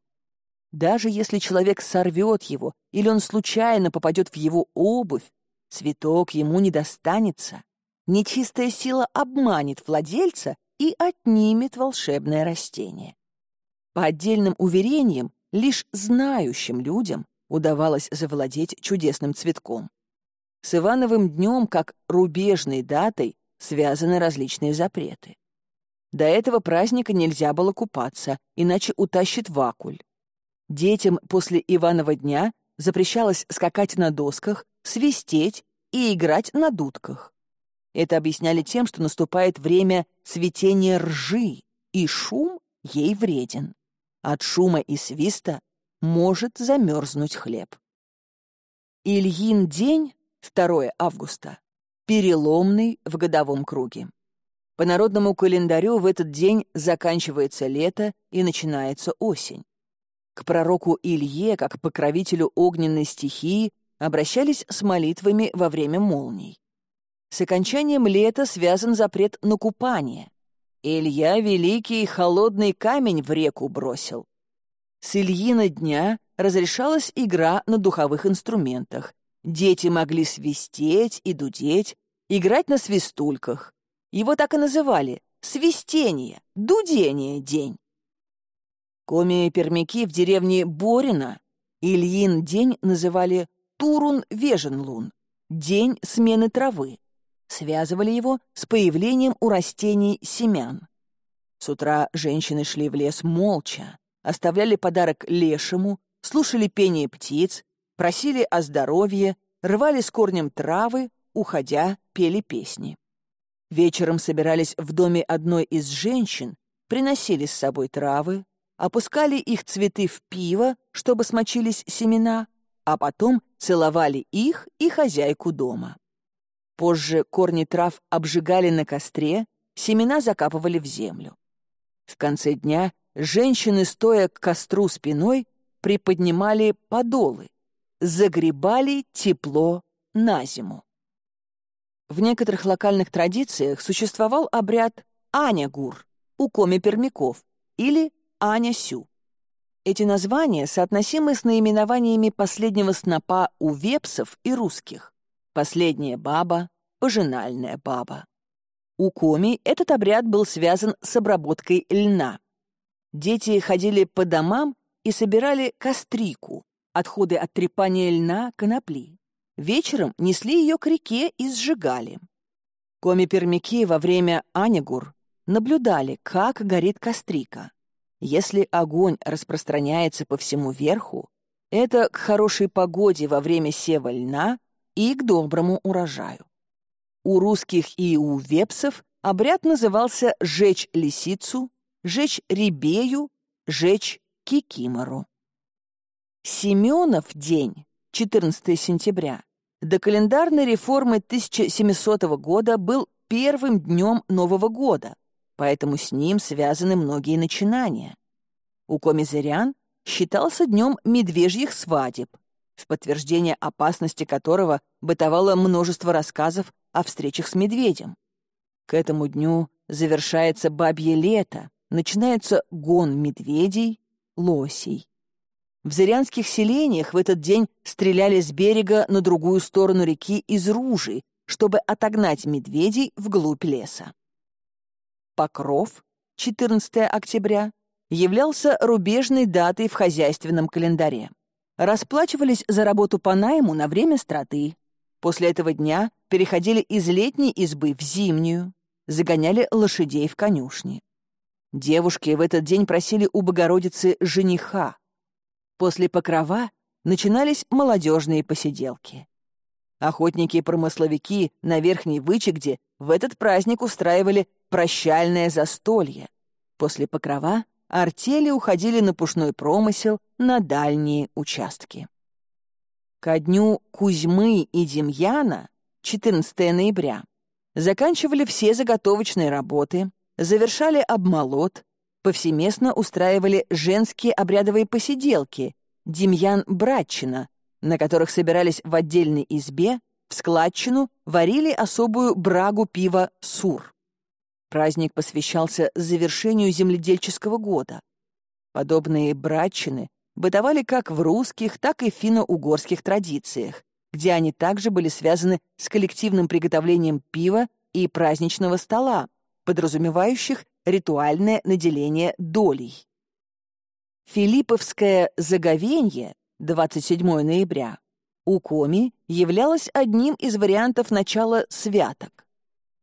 Даже если человек сорвет его или он случайно попадет в его обувь, цветок ему не достанется. Нечистая сила обманет владельца и отнимет волшебное растение. По отдельным уверениям, лишь знающим людям удавалось завладеть чудесным цветком. С Ивановым днем, как рубежной датой, связаны различные запреты. До этого праздника нельзя было купаться, иначе утащит вакуль. Детям после Иванова дня запрещалось скакать на досках, свистеть и играть на дудках. Это объясняли тем, что наступает время цветения ржи, и шум ей вреден. От шума и свиста может замерзнуть хлеб. Ильин день, 2 августа, переломный в годовом круге. По народному календарю в этот день заканчивается лето и начинается осень. К пророку Илье, как покровителю огненной стихии, обращались с молитвами во время молний. С окончанием лета связан запрет на купание. Илья великий холодный камень в реку бросил. С Ильина дня разрешалась игра на духовых инструментах. Дети могли свистеть и дудеть, играть на свистульках. Его так и называли — свистение, дудение день. Коми-пермяки в деревне Борина Ильин день называли Турун-Веженлун — день смены травы. Связывали его с появлением у растений семян. С утра женщины шли в лес молча, оставляли подарок лешему, слушали пение птиц, просили о здоровье, рвали с корнем травы, уходя, пели песни. Вечером собирались в доме одной из женщин, приносили с собой травы, опускали их цветы в пиво, чтобы смочились семена, а потом целовали их и хозяйку дома. Позже корни трав обжигали на костре, семена закапывали в землю. В конце дня женщины, стоя к костру спиной, приподнимали подолы, загребали тепло на зиму. В некоторых локальных традициях существовал обряд Аня-гур у коми-пермяков или Аня-сю. Эти названия соотносимы с наименованиями последнего снопа у вепсов и русских. Последняя баба, пожинальная баба. У коми этот обряд был связан с обработкой льна. Дети ходили по домам и собирали кострику, отходы от трепания льна конопли. Вечером несли ее к реке и сжигали. Коми-пермяки во время Анигур наблюдали, как горит кострика. Если огонь распространяется по всему верху, это к хорошей погоде во время сева льна и к доброму урожаю. У русских и у вепсов обряд назывался «жечь лисицу», «жечь ребею», «жечь кикимору». Семенов день, 14 сентября, до календарной реформы 1700 года был первым днем Нового года, поэтому с ним связаны многие начинания. У комизырян считался днем медвежьих свадеб, в подтверждение опасности которого бытовало множество рассказов о встречах с медведем. К этому дню завершается бабье лето, начинается гон медведей, лосей. В зырянских селениях в этот день стреляли с берега на другую сторону реки из ружей, чтобы отогнать медведей вглубь леса. Покров, 14 октября, являлся рубежной датой в хозяйственном календаре. Расплачивались за работу по найму на время страты. После этого дня переходили из летней избы в зимнюю, загоняли лошадей в конюшни. Девушки в этот день просили у Богородицы жениха, После покрова начинались молодежные посиделки. Охотники-промысловики на Верхней Вычегде в этот праздник устраивали прощальное застолье. После покрова артели уходили на пушной промысел на дальние участки. Ко дню Кузьмы и Демьяна, 14 ноября, заканчивали все заготовочные работы, завершали обмолот, повсеместно устраивали женские обрядовые посиделки, демьян-братчина, на которых собирались в отдельной избе, в складчину варили особую брагу пива «Сур». Праздник посвящался завершению земледельческого года. Подобные братчины бытовали как в русских, так и финно-угорских традициях, где они также были связаны с коллективным приготовлением пива и праздничного стола, подразумевающих ритуальное наделение долей. Филипповское заговенье 27 ноября у Коми являлось одним из вариантов начала святок.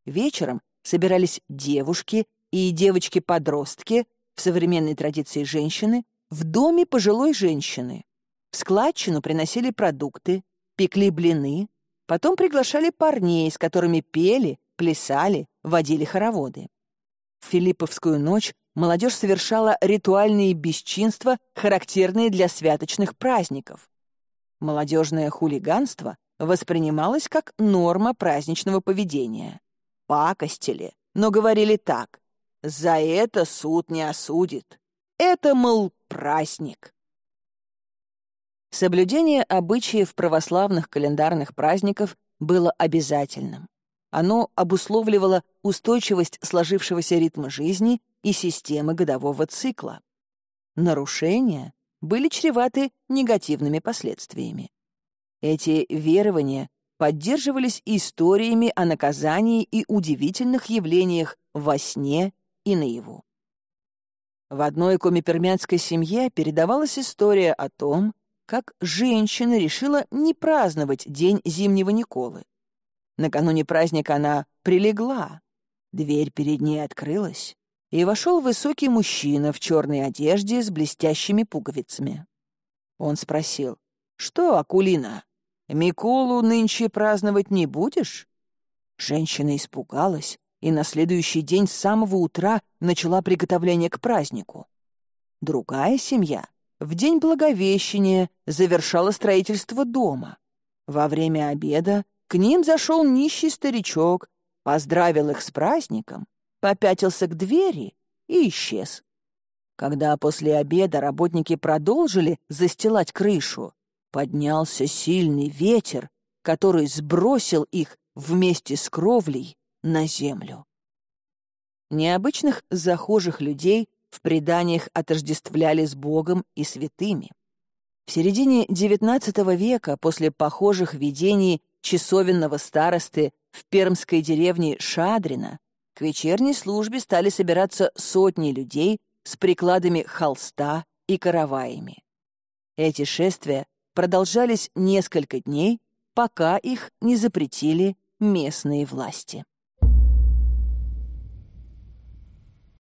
Вечером собирались девушки и девочки-подростки, в современной традиции женщины, в доме пожилой женщины. В складчину приносили продукты, пекли блины, потом приглашали парней, с которыми пели, плясали, водили хороводы. В Филипповскую ночь молодежь совершала ритуальные бесчинства, характерные для святочных праздников. Молодежное хулиганство воспринималось как норма праздничного поведения. Пакостили, но говорили так. «За это суд не осудит. Это, мол, праздник». Соблюдение обычаев православных календарных праздников было обязательным. Оно обусловливало устойчивость сложившегося ритма жизни и системы годового цикла. Нарушения были чреваты негативными последствиями. Эти верования поддерживались историями о наказании и удивительных явлениях во сне и наяву. В одной комипермянской семье передавалась история о том, как женщина решила не праздновать День Зимнего Николы. Накануне праздника она прилегла. Дверь перед ней открылась, и вошел высокий мужчина в черной одежде с блестящими пуговицами. Он спросил, «Что, Акулина, Миколу нынче праздновать не будешь?» Женщина испугалась и на следующий день с самого утра начала приготовление к празднику. Другая семья в день Благовещения завершала строительство дома. Во время обеда к ним зашел нищий старичок, поздравил их с праздником, попятился к двери и исчез. Когда после обеда работники продолжили застилать крышу, поднялся сильный ветер, который сбросил их вместе с кровлей на землю. Необычных захожих людей в преданиях отождествляли с Богом и святыми. В середине XIX века, после похожих видений часовенного старосты в пермской деревне Шадрина, к вечерней службе стали собираться сотни людей с прикладами холста и караваями. Эти шествия продолжались несколько дней, пока их не запретили местные власти.